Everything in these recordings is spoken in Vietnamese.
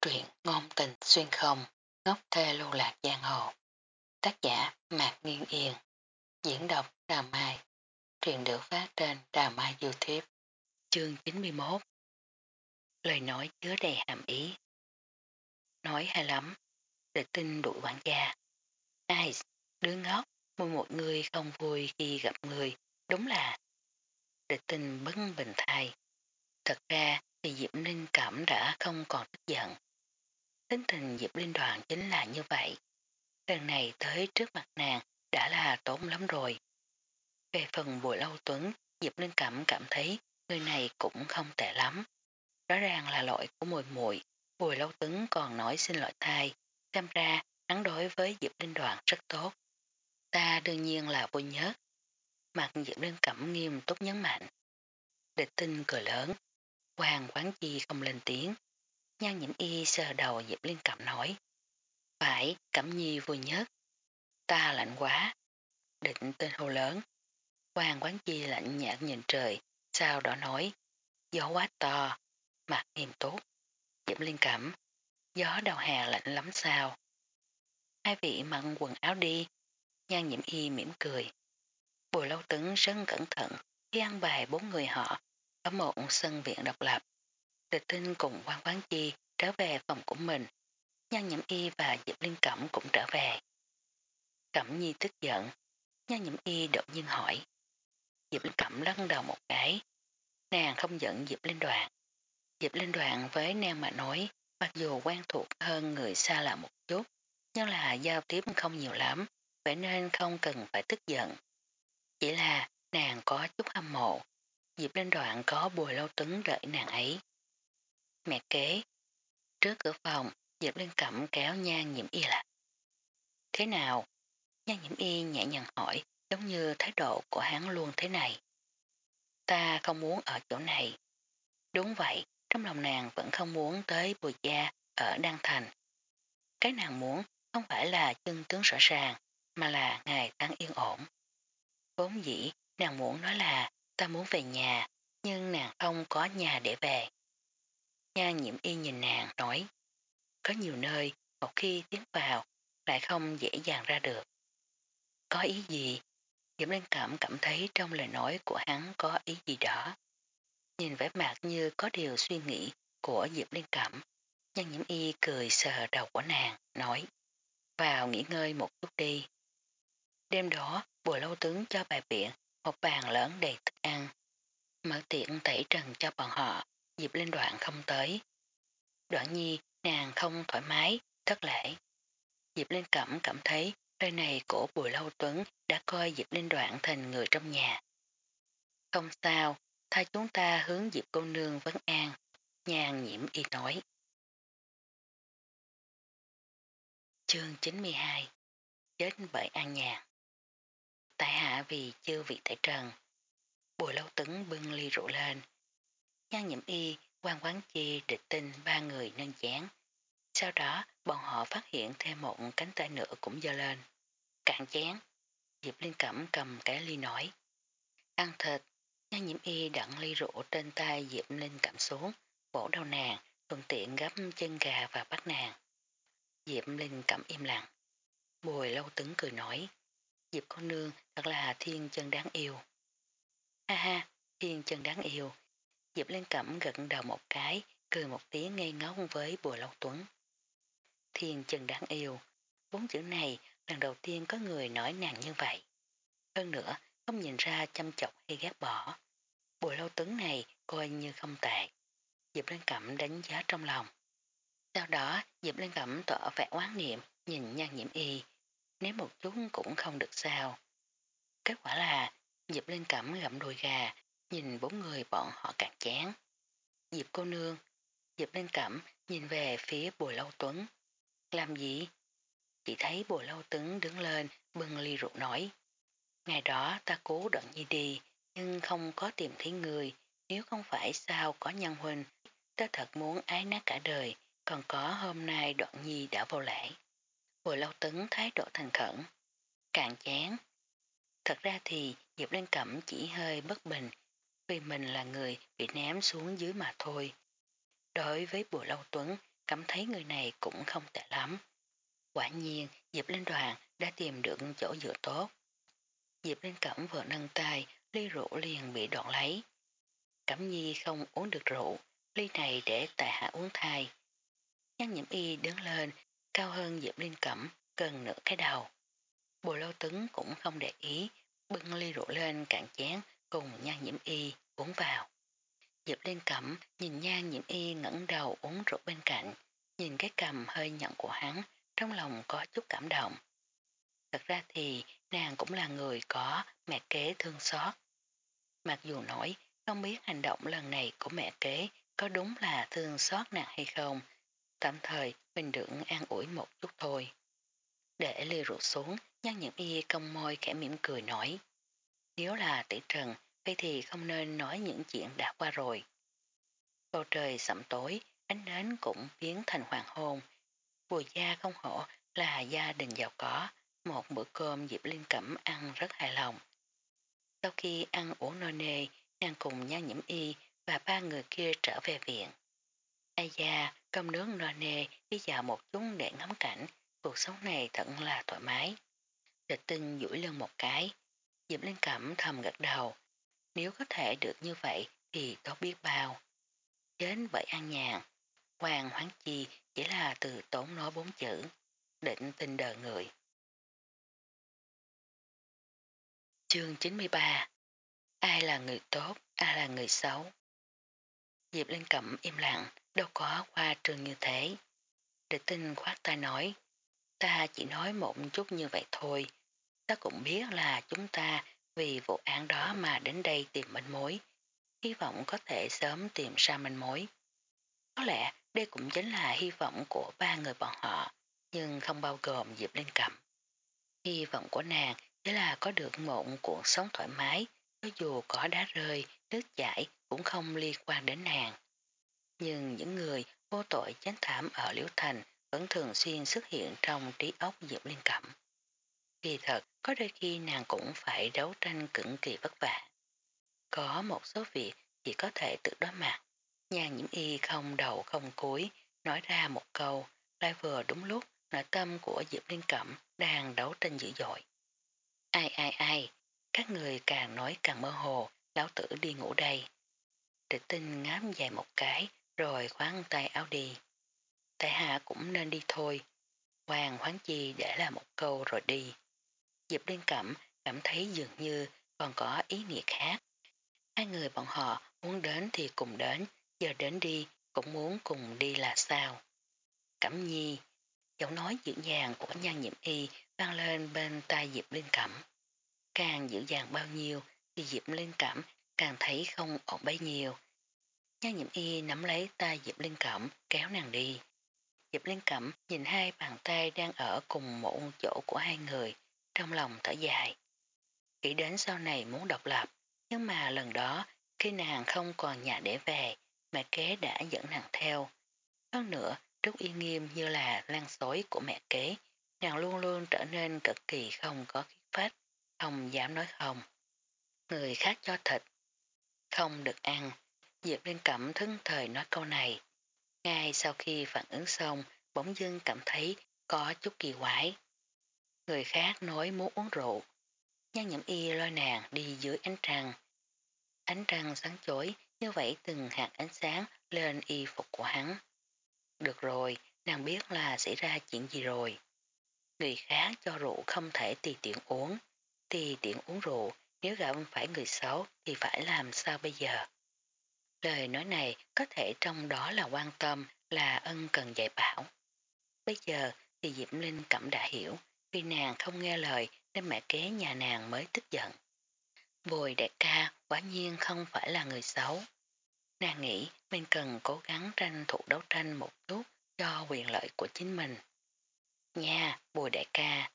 Truyện ngôn tình xuyên không, ngốc thê lưu lạc giang hồ. Tác giả Mạc Nghiên Yên. Diễn đọc Đà Mai. Truyện được phát trên Đà Mai Youtube. Chương 91 Lời nói chứa đầy hàm ý. Nói hay lắm. Để tin đuổi quản gia. Ai, đứa ngốc, mỗi một người không vui khi gặp người. Đúng là để tin bấn bình thai. Thật ra thì Diệp Ninh cảm đã không còn tức giận. Tính tình Diệp Linh Đoàn chính là như vậy. Lần này tới trước mặt nàng đã là tốn lắm rồi. Về phần Bùi Lâu Tuấn, Diệp Linh Cẩm cảm thấy người này cũng không tệ lắm. Rõ ràng là lỗi của mùi muội Bùi Lâu Tuấn còn nói xin lỗi thai. Xem ra hắn đối với Diệp Linh Đoàn rất tốt. Ta đương nhiên là vui nhớ. Mặt Diệp Linh Cẩm nghiêm túc nhấn mạnh. Địch tinh cười lớn. Hoàng quán chi không lên tiếng. Nhan nhiễm y sờ đầu Diệp Liên Cẩm nói. Phải, Cẩm Nhi vui nhất. Ta lạnh quá. Định tên hô lớn. Hoàng quán chi lạnh nhạt nhìn trời, sau đó nói. Gió quá to, mặt nghiêm túc. Diệp Liên Cẩm, gió đầu hè lạnh lắm sao. Hai vị mặn quần áo đi. Nhan nhiễm y mỉm cười. Bùi lâu tấn rất cẩn thận khi ăn bài bốn người họ ở một sân viện độc lập. Địch tinh cùng quan quán chi trở về phòng của mình. Nhan Nhậm Y và Diệp Liên Cẩm cũng trở về. Cẩm Nhi tức giận. Nhan Nhậm Y đột nhiên hỏi. Diệp Liên Cẩm lăn đầu một cái. Nàng không giận Diệp Liên Đoạn. Diệp Liên Đoạn với nàng mà nói, mặc dù quen thuộc hơn người xa lạ một chút, nhưng là giao tiếp không nhiều lắm, vậy nên không cần phải tức giận. Chỉ là nàng có chút hâm mộ. Diệp Linh Đoạn có bùi lâu tấn đợi nàng ấy. Mẹ kế. Trước cửa phòng, Diệp liên Cẩm kéo nhan nhiễm y lại. Thế nào? Nhan nhiễm y nhẹ nhàng hỏi, giống như thái độ của hắn luôn thế này. Ta không muốn ở chỗ này. Đúng vậy, trong lòng nàng vẫn không muốn tới bùi gia ở Đăng Thành. Cái nàng muốn không phải là chân tướng rõ ràng, mà là ngày tháng yên ổn. Vốn dĩ, nàng muốn nói là ta muốn về nhà, nhưng nàng không có nhà để về. Nha nhiễm y nhìn nàng nói, có nhiều nơi một khi tiến vào lại không dễ dàng ra được. Có ý gì? Diệp Linh Cẩm cảm thấy trong lời nói của hắn có ý gì đó. Nhìn vẻ mặt như có điều suy nghĩ của Diệp Liên Cẩm, nhân nhiễm y cười sờ đầu của nàng, nói vào nghỉ ngơi một chút đi. Đêm đó, bùa lâu tướng cho bài biện một bàn lớn đầy thức ăn. Mở tiện tẩy trần cho bọn họ, dịp lên đoạn không tới. Đoạn nhi, nàng không thoải mái, thất lễ. Diệp Linh Cẩm cảm thấy lời này của Bùi Lâu Tuấn đã coi Diệp Linh Đoạn thành người trong nhà. Không sao, thay chúng ta hướng Diệp cô nương vấn an, nhàn nhiễm y nói. Chương 92 Chết bởi an nhàn Tại hạ vì chưa vị tại trần. Bùi lâu tuấn bưng ly rượu lên. Nhan nhiễm y, quan quán chi, địch tinh ba người nâng chén Sau đó, bọn họ phát hiện thêm một cánh tay nữa cũng dơ lên. Cạn chén. Diệp linh Cẩm cầm cái ly nói. Ăn thịt. Nhan nhiễm y đặn ly rượu trên tay Diệp Linh Cẩm xuống. Bổ đầu nàng, thuận tiện gấp chân gà và bắt nàng. Diệp Linh Cẩm im lặng. Bùi lâu tứng cười nói. Diệp con nương thật là thiên chân đáng yêu. Ha ha, thiên chân đáng yêu. Diệp Liên Cẩm gật đầu một cái, cười một tiếng ngây ngốc với Bùi Lâu Tuấn. Thiên chân đáng yêu. Bốn chữ này lần đầu tiên có người nói nàng như vậy. Hơn nữa, không nhìn ra chăm chọc hay ghét bỏ. Bùi Lâu Tuấn này coi như không tệ. Diệp Liên Cẩm đánh giá trong lòng. Sau đó, Diệp Liên Cẩm tỏ vẻ oán niệm, nhìn nhan nhiễm y, nếu một chút cũng không được sao. Kết quả là Diệp Linh Cẩm gặm đùi gà, nhìn bốn người bọn họ càng chán. Diệp cô nương, Diệp Linh Cẩm nhìn về phía Bùi Lâu Tuấn. Làm gì? Chỉ thấy Bùi Lâu Tuấn đứng lên bưng ly rượu nói. Ngày đó ta cố đận nhi đi, nhưng không có tìm thấy người, nếu không phải sao có nhân huynh, ta thật muốn ái nát cả đời, còn có hôm nay đoạn nhi đã vô lễ. Bùi lâu Tuấn thái độ thành khẩn. Càng chán. Thật ra thì Diệp Lên Cẩm chỉ hơi bất bình vì mình là người bị ném xuống dưới mà thôi. Đối với Bùi Lâu Tuấn, cảm thấy người này cũng không tệ lắm. Quả nhiên, Diệp Linh Đoàn đã tìm được chỗ dựa tốt. Diệp Linh Cẩm vừa nâng tay, ly rượu liền bị đoạn lấy. Cẩm nhi không uống được rượu, ly này để tại hạ uống thai. Nhan nhiễm y đứng lên, cao hơn Diệp Linh Cẩm, gần nửa cái đầu. Bùa lâu tuấn cũng không để ý, bưng ly rượu lên cạn chén cùng nhan nhiễm y uống vào. Diệp liên Cẩm nhìn nhan nhiễm y ngẩng đầu uống rượu bên cạnh, nhìn cái cầm hơi nhận của hắn, trong lòng có chút cảm động. Thật ra thì nàng cũng là người có mẹ kế thương xót. Mặc dù nói không biết hành động lần này của mẹ kế có đúng là thương xót nàng hay không, tạm thời mình được an ủi một chút thôi. Để ly rượu xuống, nhan nhiễm y cong môi khẽ mỉm cười nói. Nếu là tỷ trần, vậy thì không nên nói những chuyện đã qua rồi. Bầu trời sẩm tối, ánh nến cũng biến thành hoàng hôn. Bùi gia không hổ là gia đình giàu có, một bữa cơm Diệp liên Cẩm ăn rất hài lòng. Sau khi ăn uống no nê, nàng cùng nhan nhiễm y và ba người kia trở về viện. Ai da, cơm nướng no nê đi dạo một chút để ngắm cảnh, cuộc sống này thật là thoải mái. Địch tinh duỗi lưng một cái, Diệp liên Cẩm thầm gật đầu. Nếu có thể được như vậy thì tốt biết bao. Đến vậy an nhàn, Hoàng Hoáng Chi chỉ là từ tốn nói bốn chữ, định tình đời người. Chương 93 Ai là người tốt, ai là người xấu? Diệp Linh Cẩm im lặng, đâu có qua trường như thế. Địch tinh khoát ta nói, ta chỉ nói một chút như vậy thôi. Ta cũng biết là chúng ta vì vụ án đó mà đến đây tìm manh mối. Hy vọng có thể sớm tìm ra manh mối. Có lẽ đây cũng chính là hy vọng của ba người bọn họ, nhưng không bao gồm Diệp Linh Cẩm. Hy vọng của nàng chỉ là có được một cuộc sống thoải mái, cho dù có đá rơi, nước chảy cũng không liên quan đến nàng. Nhưng những người vô tội chán thảm ở Liễu Thành vẫn thường xuyên xuất hiện trong trí óc Diệp Liên Cẩm. Kỳ thật, có đôi khi nàng cũng phải đấu tranh cực kỳ vất vả. Có một số việc chỉ có thể tự đối mặt. Nhà nhiễm y không đầu không cuối, nói ra một câu, lại vừa đúng lúc nội tâm của Diệp Liên Cẩm đang đấu tranh dữ dội. Ai ai ai, các người càng nói càng mơ hồ, lão tử đi ngủ đây. Địch tinh ngám dài một cái, rồi khoáng tay áo đi. Tại hạ cũng nên đi thôi. Hoàng khoáng chi để là một câu rồi đi. Diệp Liên Cẩm cảm thấy dường như còn có ý nghĩa khác. Hai người bọn họ muốn đến thì cùng đến, giờ đến đi cũng muốn cùng đi là sao. Cẩm nhi, giọng nói dịu dàng của nhan nhiệm y vang lên bên tai Diệp Liên Cẩm. Càng dịu dàng bao nhiêu thì Diệp Liên Cẩm càng thấy không ổn bấy nhiêu. Nhan nhiệm y nắm lấy tay Diệp Liên Cẩm kéo nàng đi. Diệp Liên Cẩm nhìn hai bàn tay đang ở cùng một chỗ của hai người, trong lòng thở dài. Nghĩ đến sau này muốn độc lập, nhưng mà lần đó khi nàng không còn nhà để về, mẹ kế đã dẫn nàng theo. Hơn nữa, Trúc Y Nghiêm như là lan xối của mẹ kế, nàng luôn luôn trở nên cực kỳ không có khí phách, không dám nói không. Người khác cho thịt, không được ăn. Diệp Liên Cẩm thân thời nói câu này. Ngay sau khi phản ứng xong, bỗng dưng cảm thấy có chút kỳ quái. Người khác nói muốn uống rượu. Nhan nhậm y lôi nàng đi dưới ánh trăng. Ánh trăng sáng chói như vậy từng hạt ánh sáng lên y phục của hắn. Được rồi, nàng biết là xảy ra chuyện gì rồi. Người khác cho rượu không thể tùy tiện uống. Tùy tiện uống rượu, nếu gặp phải người xấu thì phải làm sao bây giờ? Lời nói này có thể trong đó là quan tâm, là ân cần dạy bảo. Bây giờ thì Diệp Linh cảm đã hiểu, vì nàng không nghe lời nên mẹ kế nhà nàng mới tức giận. Bùi đại ca quả nhiên không phải là người xấu. Nàng nghĩ mình cần cố gắng tranh thủ đấu tranh một chút cho quyền lợi của chính mình. Nha, bùi đại ca.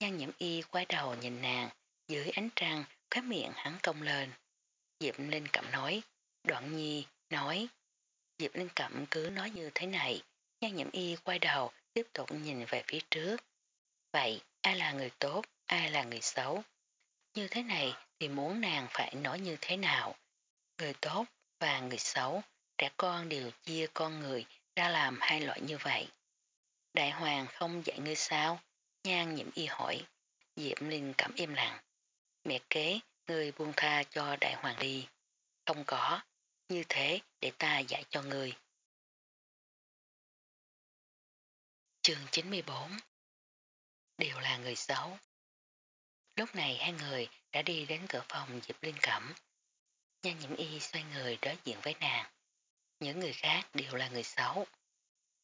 Nhan nhiễm y quay đầu nhìn nàng, dưới ánh trăng, khóe miệng hắn cong lên. Diệp Linh Cẩm nói, đoạn nhi, nói. Diệp Linh Cẩm cứ nói như thế này, nhan nhiễm y quay đầu, tiếp tục nhìn về phía trước. Vậy, ai là người tốt, ai là người xấu? Như thế này thì muốn nàng phải nói như thế nào? Người tốt và người xấu, trẻ con đều chia con người ra làm hai loại như vậy. Đại hoàng không dạy ngươi sao? Nhan nhiễm y hỏi. Diệp Linh cảm im lặng. Mẹ kế, ngươi buông tha cho đại hoàng đi. Không có, như thế để ta dạy cho ngươi. Chương 94 Đều là người xấu. Lúc này hai người đã đi đến cửa phòng Diệp Linh Cẩm. Nhan nhiễm y xoay người đối diện với nàng. Những người khác đều là người xấu.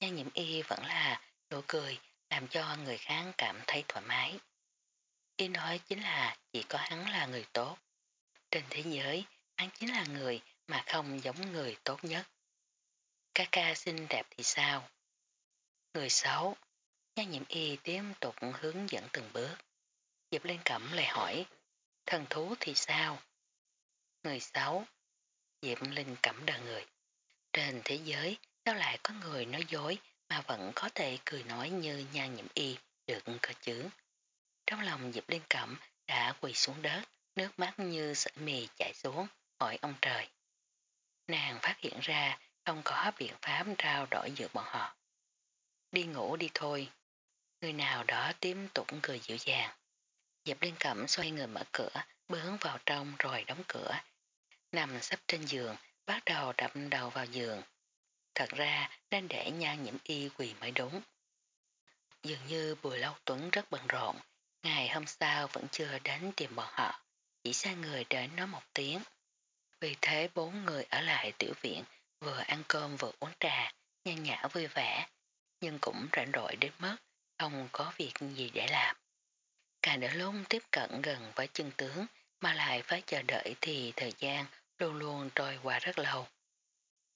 Nhan nhiễm y vẫn là nụ cười làm cho người khác cảm thấy thoải mái. Y nói chính là chỉ có hắn là người tốt. Trên thế giới, hắn chính là người mà không giống người tốt nhất. Ca ca xinh đẹp thì sao? Người xấu. Nhan nhiễm y tiếp tục hướng dẫn từng bước. Diệp liên cẩm lại hỏi, thần thú thì sao? Người xấu. Diệp Linh cẩm đờ người. Trên thế giới, sao lại có người nói dối mà vẫn có thể cười nói như nhan nhiễm y được cơ chứ? Trong lòng Diệp Linh cẩm đã quỳ xuống đất, nước mắt như sợi mì chảy xuống, hỏi ông trời. Nàng phát hiện ra không có biện pháp trao đổi giữa bọn họ. Đi ngủ đi thôi. Người nào đó tiếp tục cười dịu dàng. Dẹp Liên Cẩm xoay người mở cửa, bướng vào trong rồi đóng cửa. Nằm sắp trên giường, bắt đầu đập đầu vào giường. Thật ra nên để nhan nhiễm y quỳ mới đúng. Dường như Bùi Lâu Tuấn rất bận rộn, ngày hôm sau vẫn chưa đến tìm bọn họ, chỉ sai người đến nói một tiếng. Vì thế bốn người ở lại tiểu viện vừa ăn cơm vừa uống trà, nhan nhã vui vẻ, nhưng cũng rảnh rỗi đến mức không có việc gì để làm. Càng đỡ lúc tiếp cận gần với chân tướng mà lại phải chờ đợi thì thời gian luôn luôn trôi qua rất lâu.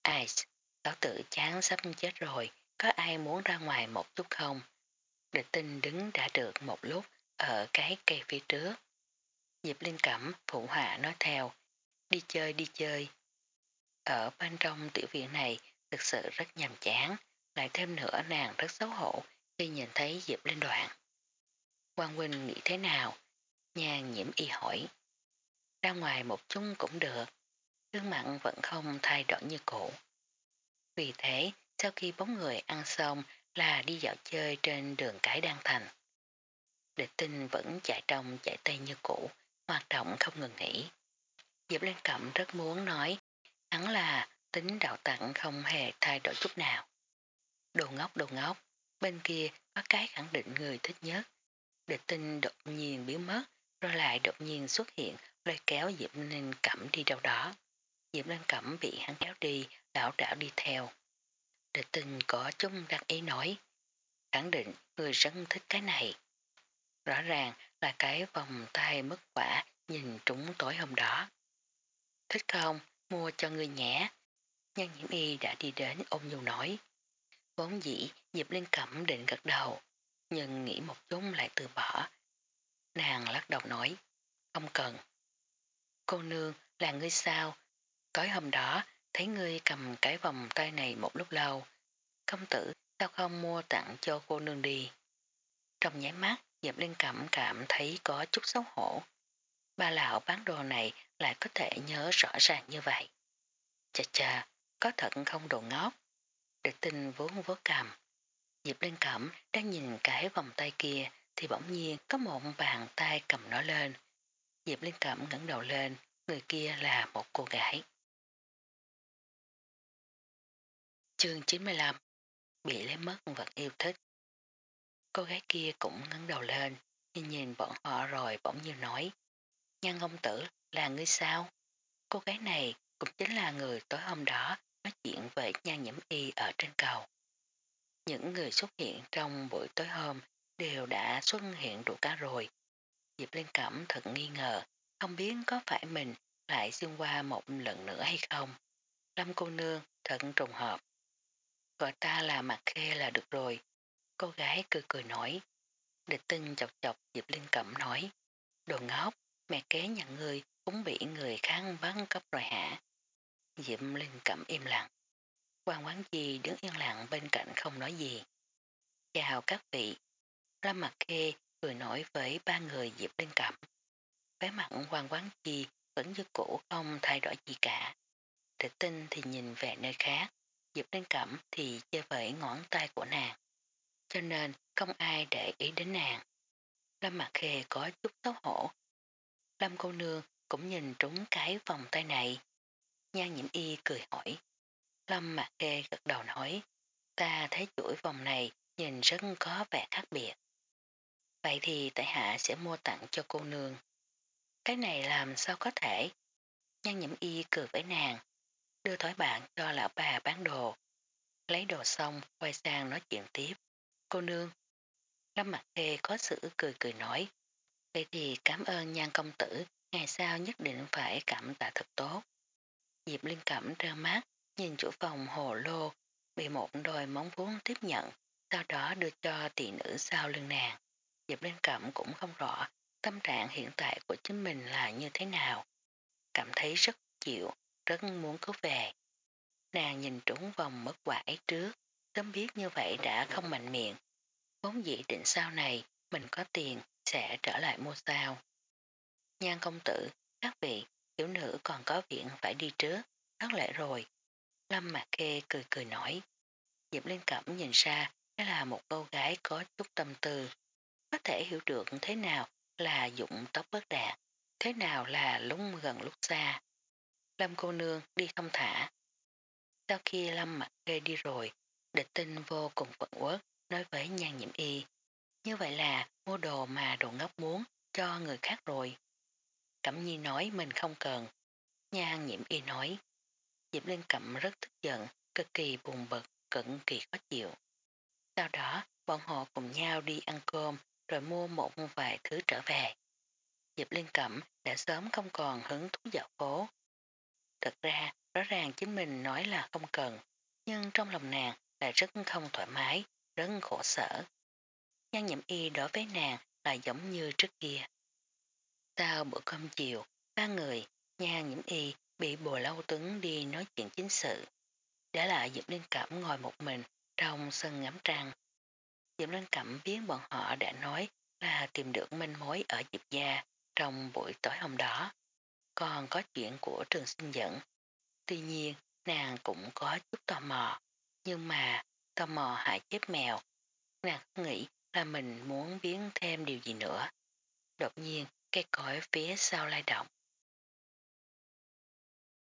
Ai, lão tử chán sắp chết rồi, có ai muốn ra ngoài một chút không? Địch tinh đứng đã được một lúc ở cái cây phía trước. Diệp Linh Cẩm phụ họa nói theo, đi chơi đi chơi. Ở bên trong tiểu viện này thực sự rất nhàm chán, lại thêm nữa nàng rất xấu hổ khi nhìn thấy Diệp Linh đoạn. Quang Huynh nghĩ thế nào? Nhàn nhiễm y hỏi. Ra ngoài một chút cũng được, gương mặn vẫn không thay đổi như cũ. Vì thế, sau khi bóng người ăn xong là đi dạo chơi trên đường cái Đan Thành. Địch tinh vẫn chạy trong chạy tây như cũ, hoạt động không ngừng nghỉ. Diệp Linh Cẩm rất muốn nói, hắn là tính đạo tặng không hề thay đổi chút nào. Đồ ngốc đồ ngốc, bên kia có cái khẳng định người thích nhất. Địch tinh đột nhiên biến mất, rồi lại đột nhiên xuất hiện, lôi kéo Diệp Lên Cẩm đi đâu đó. Diệp Lên Cẩm bị hắn kéo đi, đảo đảo đi theo. Địch tinh có chung đặc ý nói, khẳng định người rất thích cái này. Rõ ràng là cái vòng tay mất quả nhìn trúng tối hôm đó. Thích không, mua cho người nhé. Nhân nhiễm y đã đi đến ôm nhu nói. Vốn dĩ Diệp Linh Cẩm định gật đầu, nhưng nghĩ một chút lại từ bỏ. Nàng lắc đầu nói, không cần. Cô nương là ngươi sao? Tối hôm đó thấy ngươi cầm cái vòng tay này một lúc lâu. Công tử sao không mua tặng cho cô nương đi? Trong nháy mắt Diệp Linh Cẩm cảm thấy có chút xấu hổ. Ba lão bán đồ này lại có thể nhớ rõ ràng như vậy. Chà chà, có thật không đồ ngốc để tinh vốn vớt cầm. Diệp Linh Cẩm đang nhìn cái vòng tay kia thì bỗng nhiên có một bàn tay cầm nó lên. Diệp Linh Cẩm ngẩng đầu lên, người kia là một cô gái. Chương 95 Bị lấy mất vật yêu thích Cô gái kia cũng ngẩng đầu lên, nhìn nhìn bọn họ rồi bỗng như nói. Nhan ông tử là người sao? Cô gái này cũng chính là người tối hôm đó nói chuyện về nha nhiễm y ở trên cầu. Những người xuất hiện trong buổi tối hôm đều đã xuất hiện đủ cả rồi. Diệp Liên Cẩm thật nghi ngờ, không biết có phải mình lại xuyên qua một lần nữa hay không. Lâm cô nương thật trùng hợp. Gọi ta là mặt khê là được rồi, Cô gái cười cười nói. Địch tinh chọc chọc Diệp liên Cẩm nói. Đồ ngốc, mẹ kế nhận người cũng bị người khác bắn cấp rồi hả? Diệp Linh Cẩm im lặng. Quan quán chi đứng yên lặng bên cạnh không nói gì. Chào các vị. Lâm mặt khê, cười nói với ba người Diệp Linh Cẩm. Vé mặt quan quán chi vẫn như cũ không thay đổi gì cả. Địch tinh thì nhìn về nơi khác. Diệp Linh Cẩm thì chơi với ngón tay của nàng. Cho nên không ai để ý đến nàng. Lâm mặt Khê có chút xấu hổ. Lâm cô nương cũng nhìn trúng cái vòng tay này. Nhan nhiễm y cười hỏi. Lâm Mạc Kê gật đầu nói. Ta thấy chuỗi vòng này nhìn rất có vẻ khác biệt. Vậy thì tại hạ sẽ mua tặng cho cô nương. Cái này làm sao có thể? Nhan nhiễm y cười với nàng. Đưa thói bạn cho lão bà bán đồ. Lấy đồ xong, quay sang nói chuyện tiếp. Cô nương. Lâm mặt Kê có sự cười cười nói. Vậy thì cảm ơn nhan công tử. Ngày sau nhất định phải cảm tạ thật tốt. Diệp Liên Cẩm trơ mắt nhìn chủ phòng hồ lô bị một đôi móng vuốt tiếp nhận sau đó đưa cho tỷ nữ sau lưng nàng. Diệp Liên Cẩm cũng không rõ tâm trạng hiện tại của chính mình là như thế nào. Cảm thấy rất chịu, rất muốn cứu về. Nàng nhìn trúng vòng mất quả ấy trước, sớm biết như vậy đã không mạnh miệng. Vốn dĩ định sau này mình có tiền sẽ trở lại mua sao. Nhan công tử, các vị, tiểu nữ còn có viện phải đi trước, thất lại rồi. Lâm Mạc Khê cười cười nói. Diệp Liên Cẩm nhìn ra đó là một cô gái có chút tâm tư. Có thể hiểu được thế nào là dụng tóc bất đạt, thế nào là lúc gần lúc xa. Lâm cô nương đi thông thả. Sau khi Lâm Mạc khê đi rồi, địch tinh vô cùng quận quốc nói với nhan nhiễm y. Như vậy là mua đồ mà đồ ngốc muốn cho người khác rồi. Cẩm nhi nói mình không cần. Nha nhiễm y nói. Diệp Linh Cẩm rất tức giận, cực kỳ buồn bực, cực kỳ khó chịu. Sau đó, bọn họ cùng nhau đi ăn cơm rồi mua một vài thứ trở về. Diệp Liên Cẩm đã sớm không còn hứng thú dạo phố. Thật ra, rõ ràng chính mình nói là không cần, nhưng trong lòng nàng lại rất không thoải mái, rất khổ sở. Nhan nhậm y đối với nàng là giống như trước kia. Sau bữa cơm chiều, ba người, nhà nhiễm y bị bồ lâu tướng đi nói chuyện chính sự. Đã lại Diệp Linh Cẩm ngồi một mình trong sân ngắm trăng. Diệp Linh Cẩm biết bọn họ đã nói là tìm được manh mối ở Diệp Gia trong buổi tối hôm đó. Còn có chuyện của trường sinh dẫn. Tuy nhiên, nàng cũng có chút tò mò. Nhưng mà, tò mò hại chết mèo. Nàng nghĩ là mình muốn biến thêm điều gì nữa. Đột nhiên, cây cõi phía sau lai động.